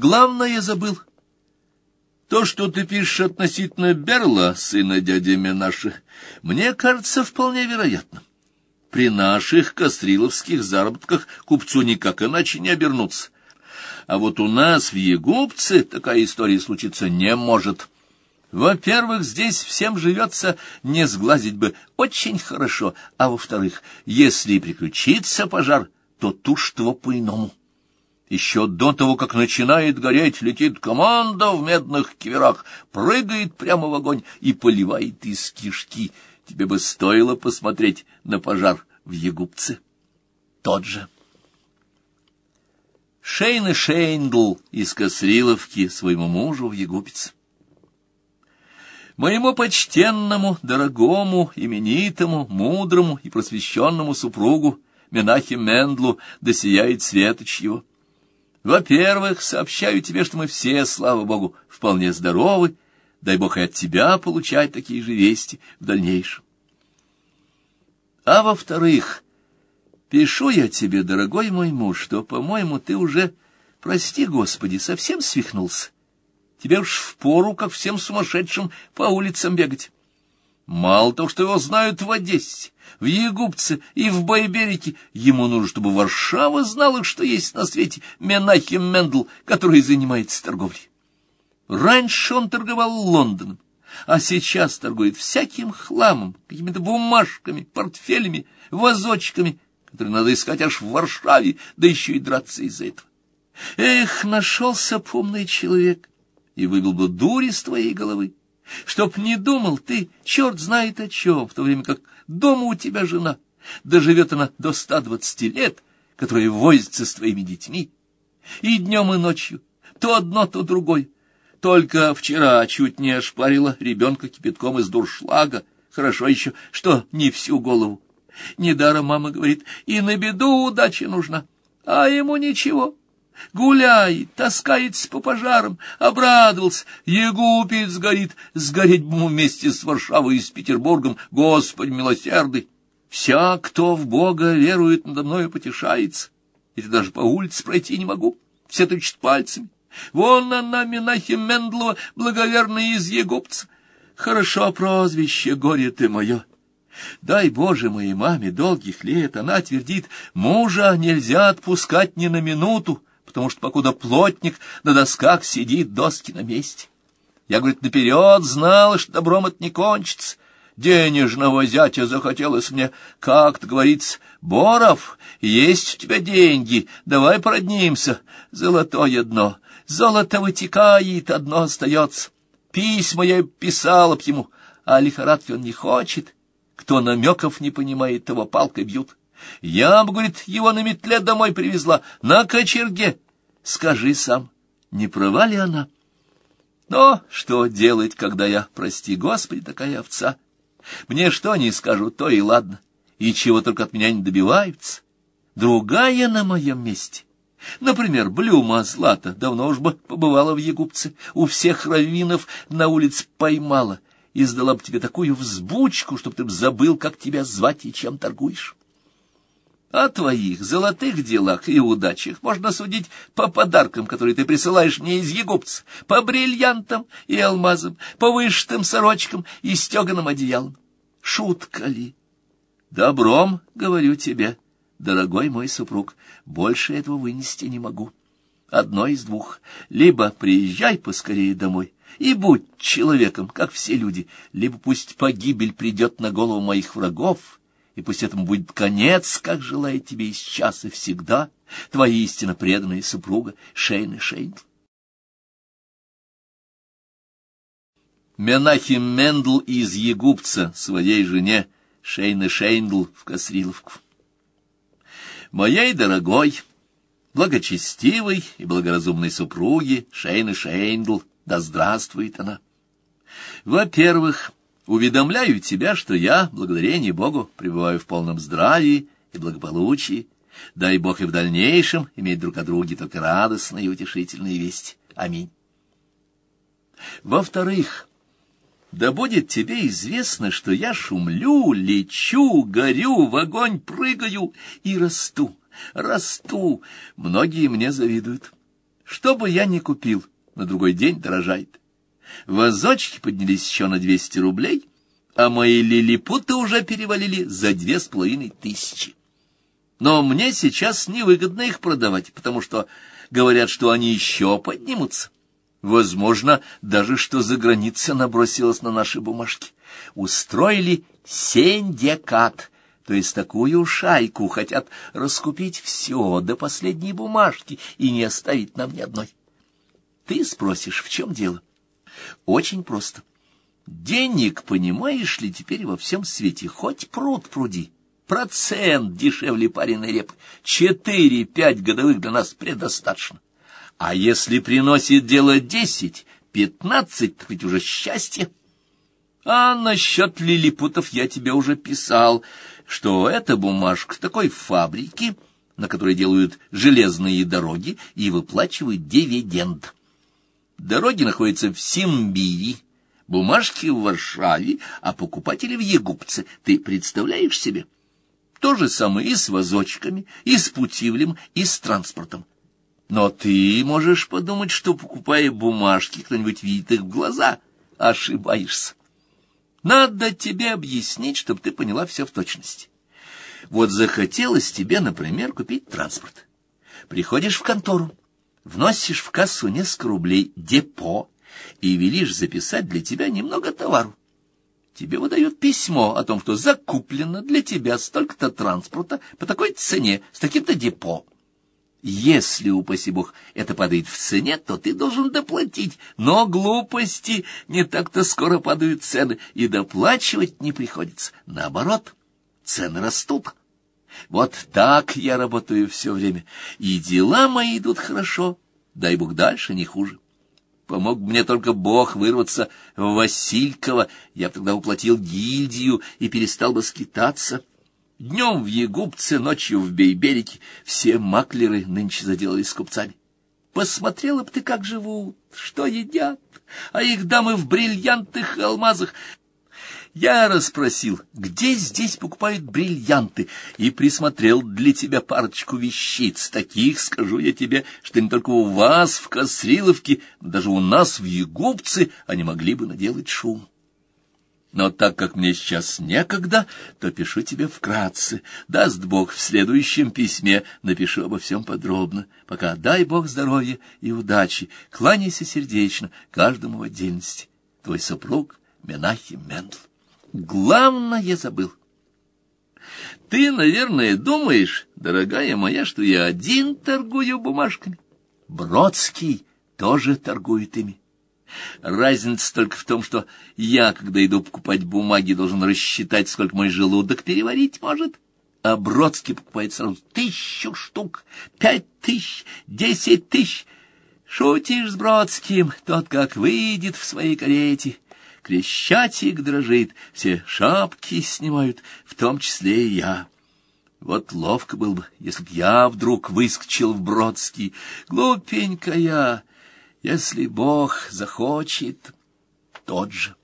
главное забыл. То, что ты пишешь относительно Берла, сына дяди Менаши, мне кажется вполне вероятным. При наших кастриловских заработках купцу никак иначе не обернуться. А вот у нас в Егупце такая история случиться не может. Во-первых, здесь всем живется не сглазить бы очень хорошо, а во-вторых, если приключится пожар, то тушь его по-иному. Еще до того, как начинает гореть, летит команда в медных киверах, прыгает прямо в огонь и поливает из кишки. Тебе бы стоило посмотреть на пожар в Егупце. Тот же. Шейн и Шейндл из Косриловки своему мужу в Егупец. Моему почтенному, дорогому, именитому, мудрому и просвещенному супругу Менахе Мендлу досияет светоч его. Во-первых, сообщаю тебе, что мы все, слава Богу, вполне здоровы, дай Бог и от тебя получать такие же вести в дальнейшем. А во-вторых, пишу я тебе, дорогой мой муж, что, по-моему, ты уже, прости Господи, совсем свихнулся. Тебе уж впору, как всем сумасшедшим, по улицам бегать. Мало того, что его знают в Одессе, в Егупце и в Байберике, ему нужно, чтобы Варшава знала, что есть на свете Менахим Мендл, который занимается торговлей. Раньше он торговал Лондоном, а сейчас торгует всяким хламом, какими-то бумажками, портфелями, вазочками, которые надо искать аж в Варшаве, да еще и драться из-за этого. Эх, нашелся помный человек и выбил бы дурь из твоей головы, чтоб не думал ты, черт знает о чем, в то время как дома у тебя жена, доживет она до ста двадцати лет, которая возится с твоими детьми, и днем, и ночью, то одно, то другое, только вчера чуть не ошпарила ребенка кипятком из дуршлага. Хорошо еще, что не всю голову. Недаром мама говорит, и на беду удача нужна. А ему ничего. Гуляет, таскается по пожарам, обрадовался. Егупец сгорит, сгореть бы вместе с Варшавой и с Петербургом. Господь милосердный! Вся, кто в Бога верует, надо мною потешается. И даже по улице пройти не могу. Все тычут пальцами. Вон она, Менахим Мендлова, благоверная из Егупца. Хорошо прозвище, горе ты мое. Дай Боже моей маме долгих лет, она твердит, мужа нельзя отпускать ни на минуту, потому что покуда плотник на досках сидит, доски на месте. Я, говорит, наперед знала, что добром это не кончится. Денежного зятя захотелось мне, как-то говорится, Боров, есть у тебя деньги, давай проднимся, золотое дно, Золото вытекает, одно остается. Письма я писала б ему, а лихорадки он не хочет. Кто намеков не понимает, того палкой бьют. Я бы, говорит, его на метле домой привезла, на кочерге. Скажи сам, не права ли она? Но что делать, когда я, прости Господи, такая овца? Мне что не скажу, то и ладно. И чего только от меня не добиваются. Другая на моем месте Например, Блюма Злата давно уж бы побывала в Егупце, у всех раввинов на улице поймала и сдала бы тебе такую взбучку, чтоб ты забыл, как тебя звать и чем торгуешь. О твоих золотых делах и удачах можно судить по подаркам, которые ты присылаешь мне из Егупца, по бриллиантам и алмазам, по вышитым сорочкам и стеганым одеялам. Шутка ли? Добром, говорю тебе, — дорогой мой супруг, больше этого вынести не могу. Одно из двух. Либо приезжай поскорее домой и будь человеком, как все люди, либо пусть погибель придет на голову моих врагов, и пусть этому будет конец, как желает тебе и сейчас, и всегда, твоя истинно преданная супруга Шейна Шейн. Менахим Мендл из Егупца своей жене Шейна Шейндл в Косриловку моей дорогой, благочестивой и благоразумной супруге Шейны Шейндл, да здравствует она. Во-первых, уведомляю тебя, что я, благодарение Богу, пребываю в полном здравии и благополучии. Дай Бог и в дальнейшем иметь друг о друге только радостные и утешительные вести. Аминь. Во-вторых, да будет тебе известно, что я шумлю, лечу, горю, в огонь прыгаю и расту, расту. Многие мне завидуют. Что бы я ни купил, на другой день дорожает. Вазочки поднялись еще на двести рублей, а мои лилипуты уже перевалили за две с половиной тысячи. Но мне сейчас невыгодно их продавать, потому что говорят, что они еще поднимутся. Возможно, даже что за граница набросилась на наши бумажки. Устроили синдикат, то есть такую шайку хотят раскупить все до последней бумажки и не оставить нам ни одной. Ты спросишь, в чем дело? Очень просто. Денег, понимаешь ли, теперь во всем свете, хоть пруд пруди. Процент дешевле пареной репы. Четыре-пять годовых для нас предостаточно. А если приносит дело десять, пятнадцать, так ведь уже счастье. А насчет лилипутов я тебе уже писал, что эта бумажка такой фабрики, на которой делают железные дороги и выплачивают дивиденд. Дороги находятся в Симбири, бумажки в Варшаве, а покупатели в Егупце. Ты представляешь себе? То же самое и с возочками, и с путивлем, и с транспортом. Но ты можешь подумать, что, покупая бумажки, кто-нибудь видит их в глаза. Ошибаешься. Надо тебе объяснить, чтобы ты поняла все в точности. Вот захотелось тебе, например, купить транспорт. Приходишь в контору, вносишь в кассу несколько рублей депо и велишь записать для тебя немного товару. Тебе выдают письмо о том, что закуплено для тебя столько-то транспорта по такой цене, с таким-то депо. Если, упаси бог, это падает в цене, то ты должен доплатить. Но глупости не так-то скоро падают цены, и доплачивать не приходится. Наоборот, цены растут. Вот так я работаю все время, и дела мои идут хорошо, дай бог дальше не хуже. Помог мне только Бог вырваться в Васильково, я бы тогда уплатил гильдию и перестал бы скитаться. Днем в Егупце, ночью в Бейберике все маклеры нынче заделались купцами. Посмотрела бы ты, как живут, что едят, а их дамы в бриллиантах и алмазах. Я расспросил, где здесь покупают бриллианты, и присмотрел для тебя парочку вещиц. Таких, скажу я тебе, что не только у вас в Косриловке, даже у нас в Егупце они могли бы наделать шум. Но так как мне сейчас некогда, то пишу тебе вкратце. Даст Бог, в следующем письме напишу обо всем подробно. Пока дай Бог здоровья и удачи. Кланяйся сердечно каждому в отдельности. Твой супруг Менахим Мендл. Главное забыл. Ты, наверное, думаешь, дорогая моя, что я один торгую бумажками. Бродский тоже торгует ими. Разница только в том, что я, когда иду покупать бумаги, должен рассчитать, сколько мой желудок переварить может, а Бродский покупает сразу тысячу штук, пять тысяч, десять тысяч. Шутишь с Бродским, тот как выйдет в своей карете — Крещатик дрожит, все шапки снимают, в том числе и я. Вот ловко было бы, если б я вдруг выскочил в Бродский. Глупенькая, если Бог захочет, тот же.